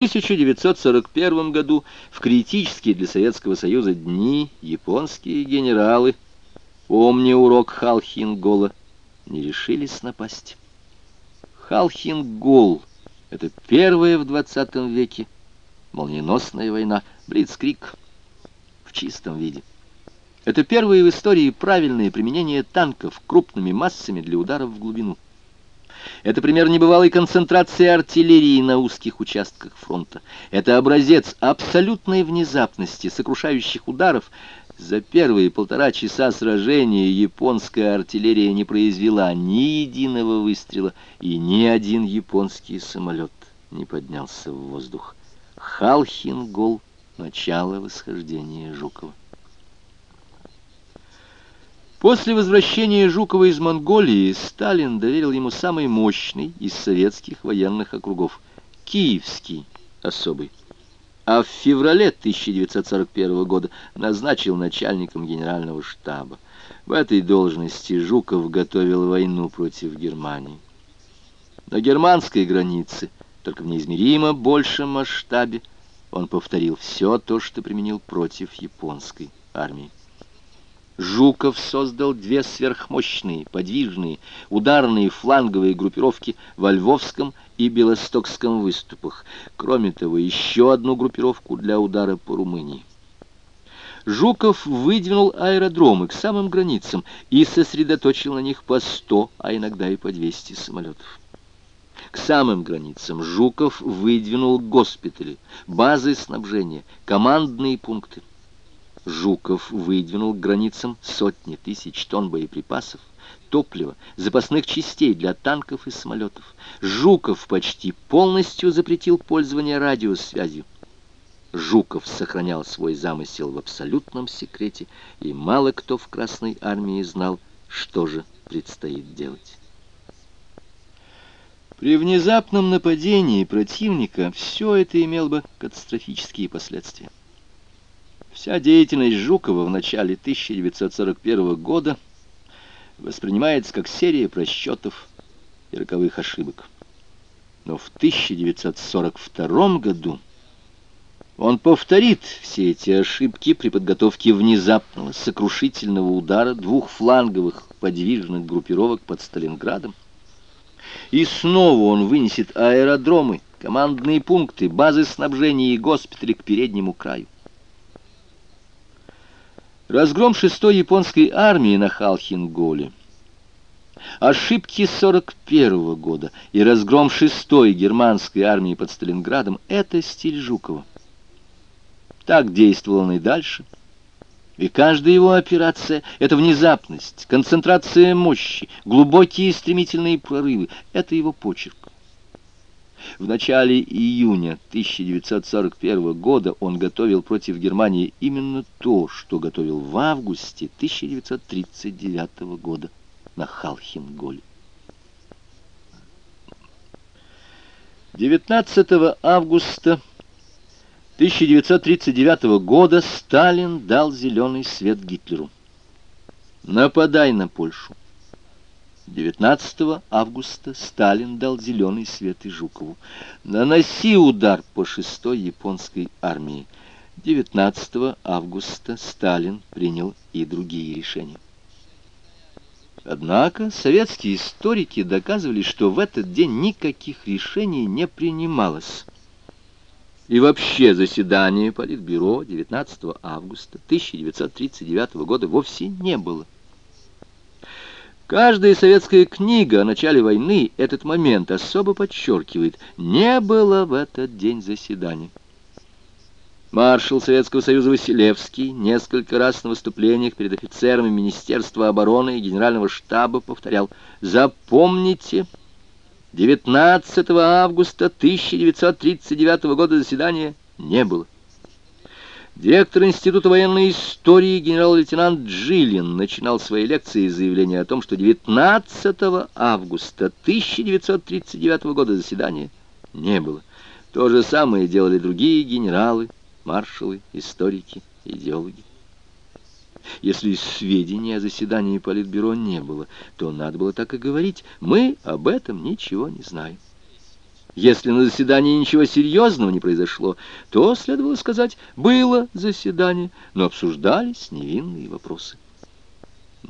1941 году в критические для Советского Союза дни японские генералы, помня урок Халхингола, не решились напасть. Халхингол — это первая в 20 веке молниеносная война, Блицкрик в чистом виде. Это первое в истории правильное применение танков крупными массами для ударов в глубину. Это пример небывалой концентрации артиллерии на узких участках фронта. Это образец абсолютной внезапности, сокрушающих ударов. За первые полтора часа сражения японская артиллерия не произвела ни единого выстрела, и ни один японский самолет не поднялся в воздух. Халхингол — начало восхождения Жукова. После возвращения Жукова из Монголии Сталин доверил ему самый мощный из советских военных округов – Киевский особый. А в феврале 1941 года назначил начальником генерального штаба. В этой должности Жуков готовил войну против Германии. На германской границе, только в неизмеримо большем масштабе, он повторил все то, что применил против японской армии. Жуков создал две сверхмощные, подвижные, ударные фланговые группировки во Львовском и Белостокском выступах. Кроме того, еще одну группировку для удара по Румынии. Жуков выдвинул аэродромы к самым границам и сосредоточил на них по 100, а иногда и по 200 самолетов. К самым границам Жуков выдвинул госпитали, базы снабжения, командные пункты. Жуков выдвинул к границам сотни тысяч тонн боеприпасов, топлива, запасных частей для танков и самолетов. Жуков почти полностью запретил пользование радиосвязью. Жуков сохранял свой замысел в абсолютном секрете, и мало кто в Красной армии знал, что же предстоит делать. При внезапном нападении противника все это имело бы катастрофические последствия. Вся деятельность Жукова в начале 1941 года воспринимается как серия просчетов и роковых ошибок. Но в 1942 году он повторит все эти ошибки при подготовке внезапного сокрушительного удара двух фланговых подвижных группировок под Сталинградом. И снова он вынесет аэродромы, командные пункты, базы снабжения и госпитали к переднему краю. Разгром шестой японской армии на Халхинголе, ошибки 41 -го года и разгром шестой германской армии под Сталинградом — это стиль Жукова. Так действовал он и дальше. И каждая его операция — это внезапность, концентрация мощи, глубокие стремительные прорывы — это его почерк. В начале июня 1941 года он готовил против Германии именно то, что готовил в августе 1939 года на Халхинголе. 19 августа 1939 года Сталин дал зеленый свет Гитлеру. Нападай на Польшу. 19 августа Сталин дал зеленый свет и Жукову. Наноси удар по шестой японской армии. 19 августа Сталин принял и другие решения. Однако советские историки доказывали, что в этот день никаких решений не принималось. И вообще заседание Политбюро 19 августа 1939 года вовсе не было. Каждая советская книга о начале войны этот момент особо подчеркивает. Не было в этот день заседания. Маршал Советского Союза Василевский несколько раз на выступлениях перед офицерами Министерства обороны и Генерального штаба повторял «Запомните, 19 августа 1939 года заседания не было». Директор Института военной истории генерал-лейтенант Джилин начинал свои лекции с заявления о том, что 19 августа 1939 года заседания не было. То же самое делали другие генералы, маршалы, историки, идеологи. Если сведений о заседании Политбюро не было, то надо было так и говорить. Мы об этом ничего не знаем. Если на заседании ничего серьезного не произошло, то, следовало сказать, было заседание, но обсуждались невинные вопросы.